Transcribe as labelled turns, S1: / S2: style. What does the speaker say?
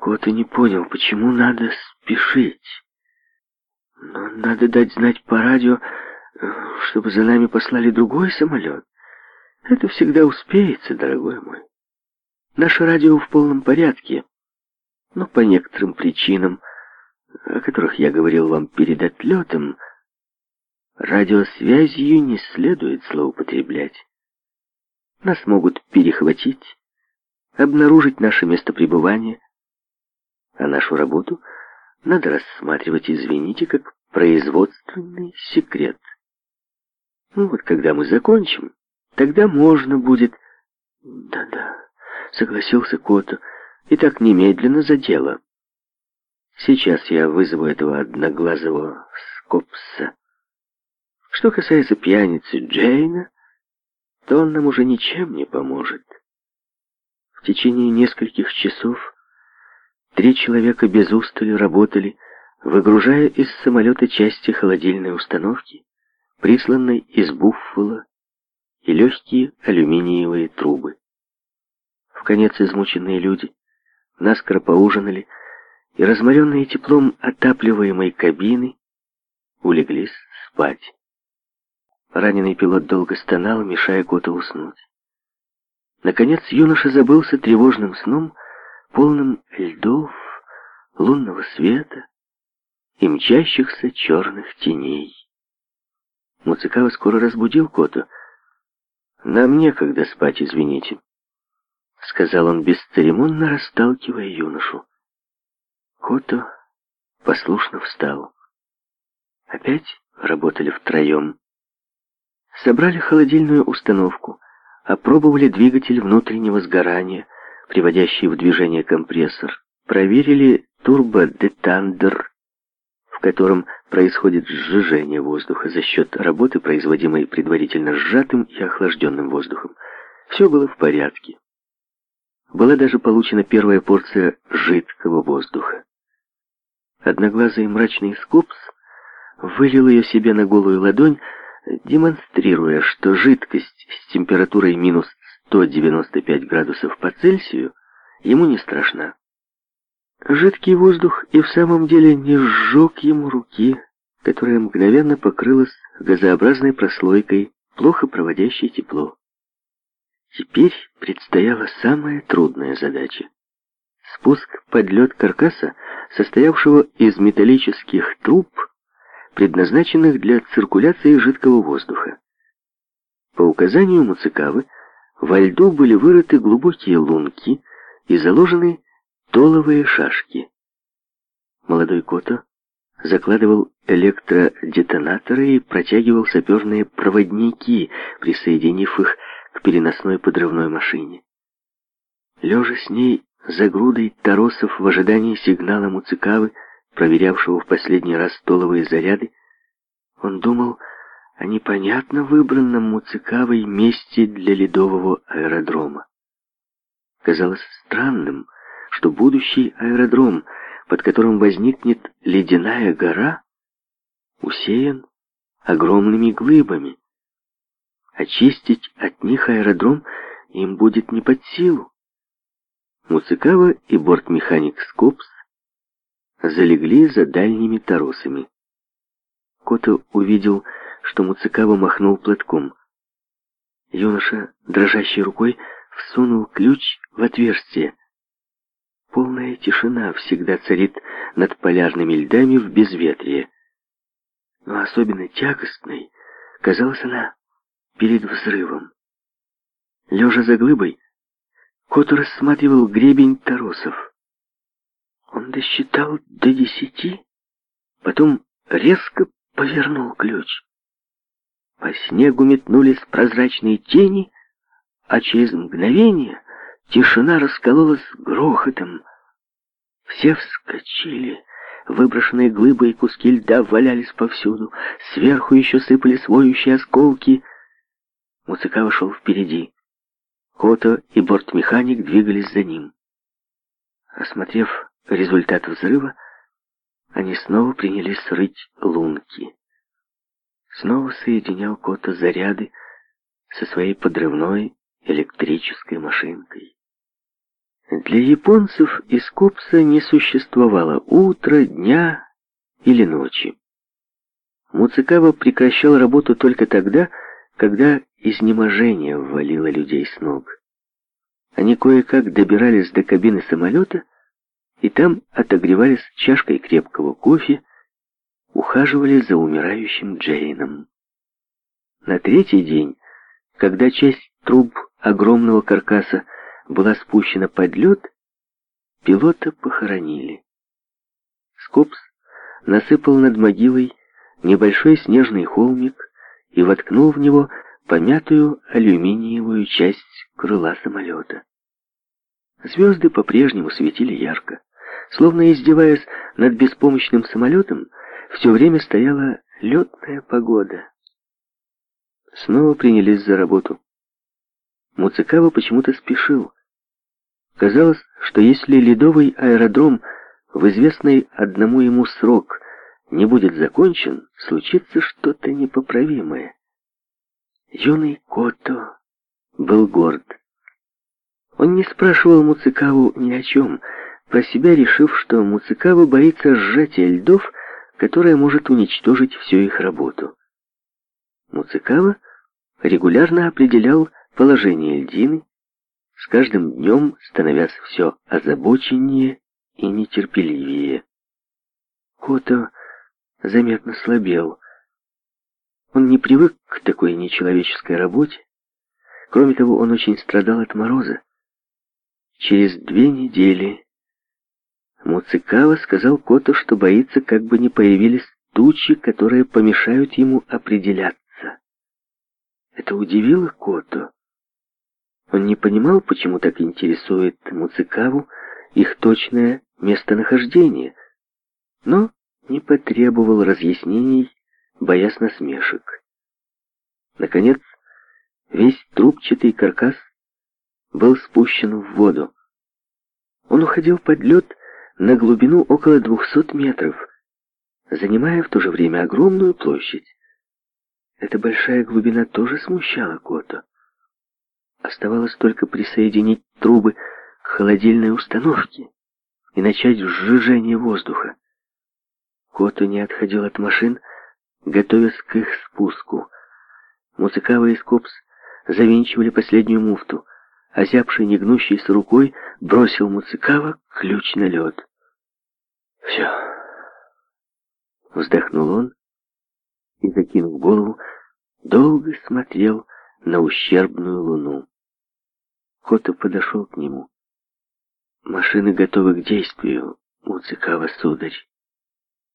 S1: Кот и не понял, почему надо спешить. Но надо дать знать по радио, э, чтобы за нами послали другой самолет. Это всегда успеется, дорогой мой. Наше радио в полном порядке, но по некоторым причинам, о которых я говорил вам перед отлетом, радиосвязью не следует злоупотреблять. Нас могут перехватить, обнаружить наше местопребывание, а нашу работу надо рассматривать, извините, как производственный секрет. Ну вот, когда мы закончим, тогда можно будет... Да-да, согласился Кото. И так немедленно за дело. Сейчас я вызову этого одноглазого Скопса. Что касается пьяницы Джейна, то он нам уже ничем не поможет. В течение нескольких часов Три человека без устали работали, выгружая из самолета части холодильной установки, присланной из Буффало, и легкие алюминиевые трубы. В конец измученные люди наскоро поужинали, и разморенные теплом отапливаемой кабины улеглись спать. Раненый пилот долго стонал, мешая кота уснуть. Наконец юноша забылся тревожным сном, полном льдов, лунного света и мчащихся черных теней. Муцикава скоро разбудил Коту. «Нам некогда спать, извините», — сказал он, бесцеремонно расталкивая юношу. Кото послушно встал. Опять работали втроем. Собрали холодильную установку, опробовали двигатель внутреннего сгорания — приводящий в движение компрессор, проверили турбодетандер, в котором происходит сжижение воздуха за счет работы, производимой предварительно сжатым и охлажденным воздухом. Все было в порядке. Была даже получена первая порция жидкого воздуха. Одноглазый мрачный скопс вылил ее себе на голую ладонь, демонстрируя, что жидкость с температурой минус 195 градусов по Цельсию, ему не страшна. Жидкий воздух и в самом деле не сжег ему руки, которая мгновенно покрылась газообразной прослойкой, плохо проводящей тепло. Теперь предстояла самая трудная задача. Спуск под лед каркаса, состоявшего из металлических труб, предназначенных для циркуляции жидкого воздуха. По указанию Муцикавы, во льду были вырыты глубокие лунки и заложены толовые шашки. Молодой Кото закладывал электродетонаторы и протягивал саперные проводники, присоединив их к переносной подрывной машине. Лежа с ней за грудой торосов в ожидании сигнала Муцикавы, проверявшего в последний раз толовые заряды, он думал о непонятно выбранном Муцикавой месте для ледового аэродрома. Казалось странным, что будущий аэродром, под которым возникнет ледяная гора, усеян огромными глыбами. Очистить от них аэродром им будет не под силу. Муцикава и бортмеханик Скопс залегли за дальними торосами. Кота увидел, что что Муцикава махнул платком. Юноша, дрожащей рукой, всунул ключ в отверстие. Полная тишина всегда царит над полярными льдами в безветрие. Но особенно тягостной казалась она перед взрывом. Лежа за глыбой, кот рассматривал гребень торосов. Он досчитал до десяти, потом резко повернул ключ. По снегу метнулись прозрачные тени, а через мгновение тишина раскололась грохотом. Все вскочили. Выброшенные глыбы и куски льда валялись повсюду. Сверху еще сыпали воющие осколки. Муцика вошел впереди. Кото и бортмеханик двигались за ним. Осмотрев результат взрыва, они снова принялись рыть лунки снова соединял кота заряды со своей подрывной электрической машинкой. Для японцев из Копса не существовало утра, дня или ночи. Муцикава прекращал работу только тогда, когда изнеможение ввалило людей с ног. Они кое-как добирались до кабины самолета и там отогревались чашкой крепкого кофе ухаживали за умирающим Джейном. На третий день, когда часть труб огромного каркаса была спущена под лед, пилота похоронили. Скопс насыпал над могилой небольшой снежный холмик и воткнул в него помятую алюминиевую часть крыла самолета. Звезды по-прежнему светили ярко. Словно издеваясь над беспомощным самолетом, все время стояла летная погода. Снова принялись за работу. Муцикава почему-то спешил. Казалось, что если ледовый аэродром в известный одному ему срок не будет закончен, случится что-то непоправимое. Юный Кото был горд. Он не спрашивал Муцикаву ни о чем, про себя решив, что Муцикава боится сжатия льдов которая может уничтожить всю их работу. Муцикава регулярно определял положение льдины, с каждым днем становясь все озабоченнее и нетерпеливее. Кото заметно слабел. Он не привык к такой нечеловеческой работе. Кроме того, он очень страдал от мороза. Через две недели Муцикава сказал Кото, что боится, как бы не появились тучи, которые помешают ему определяться. Это удивило Кото. Он не понимал, почему так интересует Муцикаву их точное местонахождение, но не потребовал разъяснений, боясь насмешек. Наконец, весь трубчатый каркас был спущен в воду. Он уходил под лед, на глубину около 200 метров, занимая в то же время огромную площадь. Эта большая глубина тоже смущала Кота. Оставалось только присоединить трубы к холодильной установке и начать сжижение воздуха. Кота не отходил от машин, готовясь к их спуску. Музыкава и Скопс завинчивали последнюю муфту. Озябший, а негнущийся рукой, бросил Муцикава ключ на лед. «Все!» Вздохнул он и, закинув голову, долго смотрел на ущербную луну. Кота подошел к нему. «Машины готовы к действию, Муцикава, сударь.